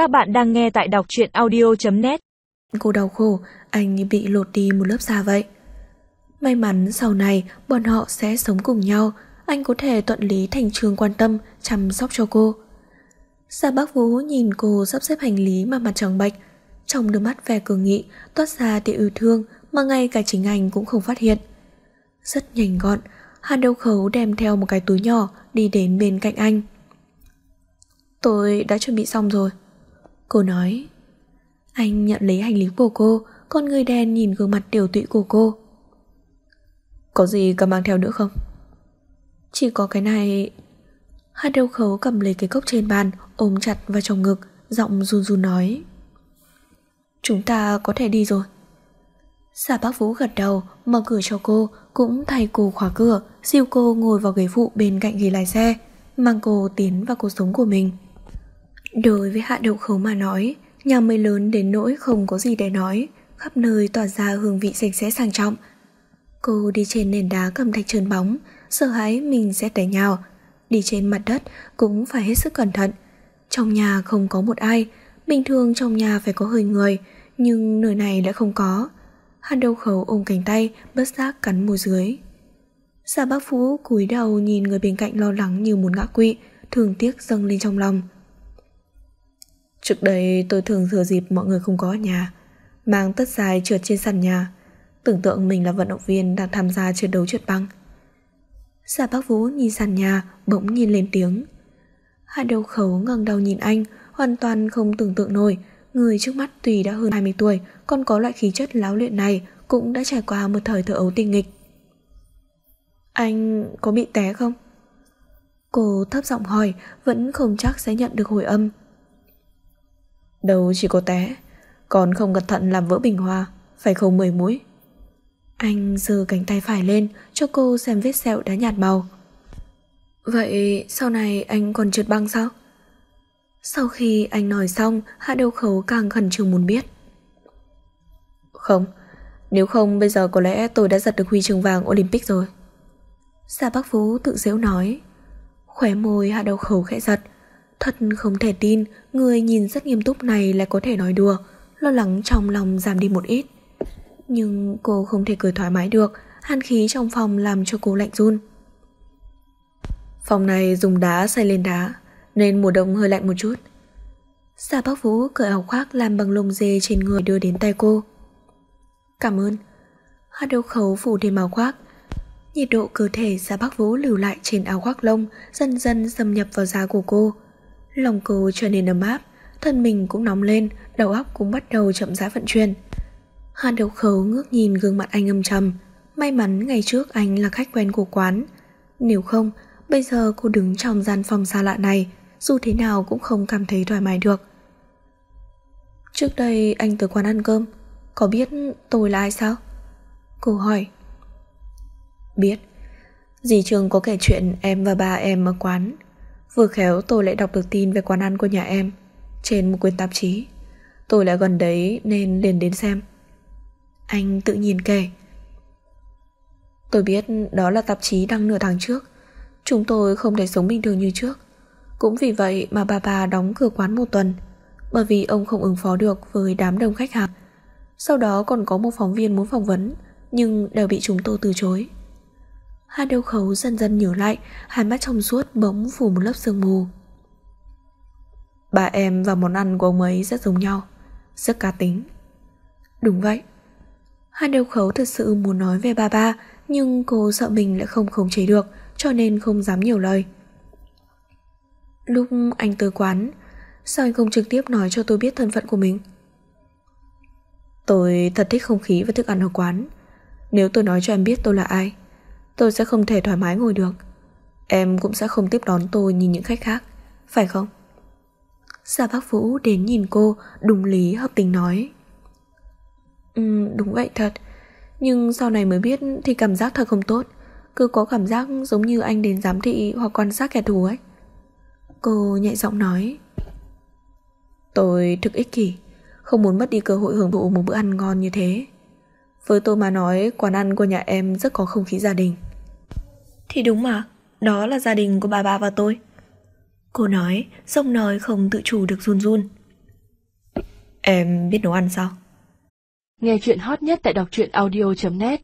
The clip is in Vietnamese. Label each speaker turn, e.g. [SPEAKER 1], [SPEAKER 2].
[SPEAKER 1] Các bạn đang nghe tại đọc truyện audio.net
[SPEAKER 2] Cô đau khổ, anh bị lột đi một lớp da vậy. May mắn sau này bọn họ sẽ sống cùng nhau, anh có thể thuận lý thành trường quan tâm, chăm sóc cho cô. Gia Bác Vũ nhìn cô sắp xếp hành lý mà mặt trắng bệch, trong đôi mắt vẻ cường nghị toát ra tia yêu thương mà ngay cả chính anh cũng không phát hiện. Rất nhanh gọn, Hàn Đâu Khấu đem theo một cái túi nhỏ đi đến bên cạnh anh. Tôi đã chuẩn bị xong rồi. Cô nói. Anh nhận lấy hành lý của cô, con người đen nhìn gương mặt tiểu tụy của cô. Có gì cần mang theo nữa không? Chỉ có cái này... hai đầu Khấu cầm lấy cái cốc trên bàn, ôm chặt vào trong ngực, giọng run run nói. Chúng ta có thể đi rồi. Giả bác Vũ gật đầu, mở cửa cho cô, cũng thay cô khóa cửa, siêu cô ngồi vào ghế phụ bên cạnh ghế lái xe, mang cô tiến vào cuộc sống của mình. Đối với hạ đậu khấu mà nói, nhà mới lớn đến nỗi không có gì để nói, khắp nơi tỏa ra hương vị sạch sẽ sang trọng. Cô đi trên nền đá cầm thạch trơn bóng, sợ hãi mình sẽ té nhào. Đi trên mặt đất cũng phải hết sức cẩn thận. Trong nhà không có một ai, bình thường trong nhà phải có hơi người, nhưng nơi này lại không có. Hàn đầu khẩu ôm cánh tay, bất giác cắn môi dưới. Giả bác Phú cúi đầu nhìn người bên cạnh lo lắng như muốn ngã quỵ, thường tiếc dâng lên trong lòng. Trước đây tôi thường thừa dịp mọi người không có ở nhà, mang tất dài trượt trên sàn nhà, tưởng tượng mình là vận động viên đang tham gia trận đấu trượt băng. Giả bác Vũ nhìn sàn nhà, bỗng nhìn lên tiếng. Hạ đầu khấu ngẩng đầu nhìn anh, hoàn toàn không tưởng tượng nổi, người trước mắt tùy đã hơn 20 tuổi, còn có loại khí chất láo luyện này cũng đã trải qua một thời thơ ấu tinh nghịch. Anh có bị té không? Cô thấp giọng hỏi, vẫn không chắc sẽ nhận được hồi âm. Đâu chỉ có té, còn không cẩn thận làm vỡ bình hoa, phải không mười mũi. Anh giơ cánh tay phải lên cho cô xem vết sẹo đã nhạt màu. Vậy sau này anh còn trượt băng sao? Sau khi anh nói xong, Hạ Đầu Khấu càng khẩn trương muốn biết. Không, nếu không bây giờ có lẽ tôi đã giật được huy chương vàng Olympic rồi. Gia Bắc Phú tự dễu nói. Khóe môi Hạ Đầu Khấu khẽ giật. Thật không thể tin người nhìn rất nghiêm túc này lại có thể nói đùa, lo lắng trong lòng giảm đi một ít. Nhưng cô không thể cười thoải mái được, hàn khí trong phòng làm cho cô lạnh run. Phòng này dùng đá xây lên đá, nên mùa đông hơi lạnh một chút. Gia Bắc Vũ cởi áo khoác làm bằng lông dê trên người đưa đến tay cô. Cảm ơn. Hát đầu khấu phủ thêm áo khoác. Nhiệt độ cơ thể Gia Bắc Vũ lưu lại trên áo khoác lông dần dần xâm nhập vào da của cô. Lòng cô trở nên ấm áp, thân mình cũng nóng lên, đầu óc cũng bắt đầu chậm rãi vận chuyển. Hàn đầu khấu ngước nhìn gương mặt anh âm trầm. May mắn ngày trước anh là khách quen của quán. Nếu không, bây giờ cô đứng trong gian phòng xa lạ này, dù thế nào cũng không cảm thấy thoải mái được. Trước đây anh tới quán ăn cơm, có biết tôi là ai sao? Cô hỏi. Biết. Dì Trường có kể chuyện em và ba em ở quán. Vừa khéo tôi lại đọc được tin về quán ăn của nhà em, trên một quyển tạp chí. Tôi lại gần đấy nên liền đến xem. Anh tự nhìn kể. Tôi biết đó là tạp chí đăng nửa tháng trước. Chúng tôi không thể sống bình thường như trước. Cũng vì vậy mà bà bà đóng cửa quán một tuần, bởi vì ông không ứng phó được với đám đông khách hàng. Sau đó còn có một phóng viên muốn phỏng vấn, nhưng đều bị chúng tôi từ chối. Hai đầu khấu dần dần nhớ lại hai mắt trong suốt bỗng phủ một lớp sương mù. Bà em và món ăn của ông ấy rất giống nhau, rất cá tính. Đúng vậy. Hai đầu khấu thật sự muốn nói về bà ba nhưng cô sợ mình lại không khống chế được cho nên không dám nhiều lời. Lúc anh tới quán, sao anh không trực tiếp nói cho tôi biết thân phận của mình? Tôi thật thích không khí và thức ăn ở quán. Nếu tôi nói cho em biết tôi là ai, tôi sẽ không thể thoải mái ngồi được. Em cũng sẽ không tiếp đón tôi như những khách khác, phải không? Gia bác Vũ đến nhìn cô, đúng lý hợp tình nói. Ừ, đúng vậy thật. Nhưng sau này mới biết thì cảm giác thật không tốt. Cứ có cảm giác giống như anh đến giám thị hoặc quan sát kẻ thù ấy. Cô nhẹ giọng nói Tôi thực ích kỷ Không muốn mất đi cơ hội hưởng thụ một bữa ăn ngon như thế Với tôi mà nói Quán ăn của nhà em rất có không khí gia đình thì đúng mà, Đó là gia đình của bà bà và tôi. Cô nói, Giọng nói không tự chủ được run run. Em biết nấu ăn sao?
[SPEAKER 1] Nghe chuyện hot nhất tại đọc truyện audio.net